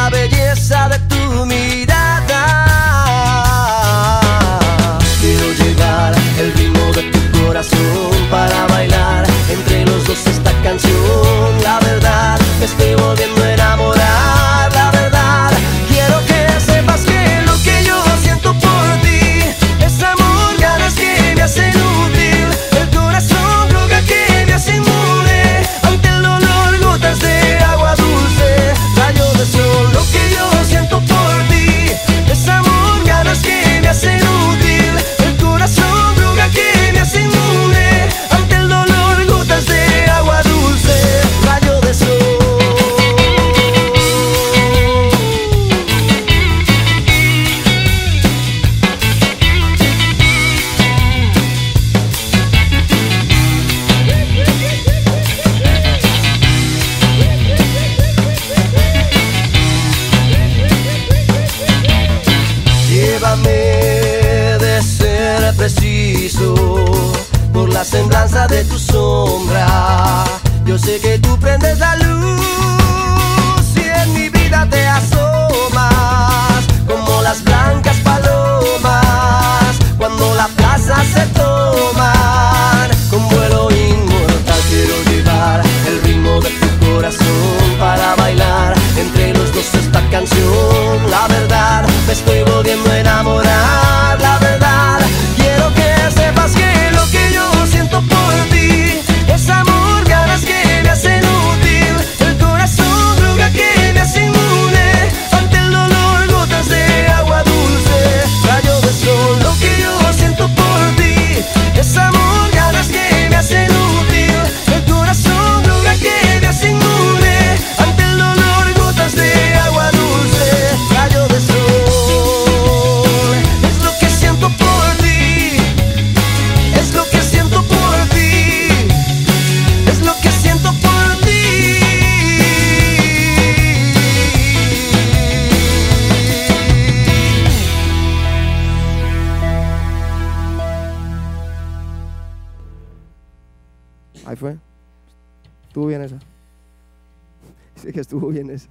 la belleza de tu la semblanza de tu sombra. Yo sé que tú prendes la luz y en mi vida te asomas como las blancas palomas cuando la plaza se toma con vuelo inmortal. Quiero llevar el ritmo de tu corazón para bailar entre los dos esta canción. La verdad me estoy volviendo a enamorar. Ahí fue. Estuvo bien esa. Dice que estuvo bien esa.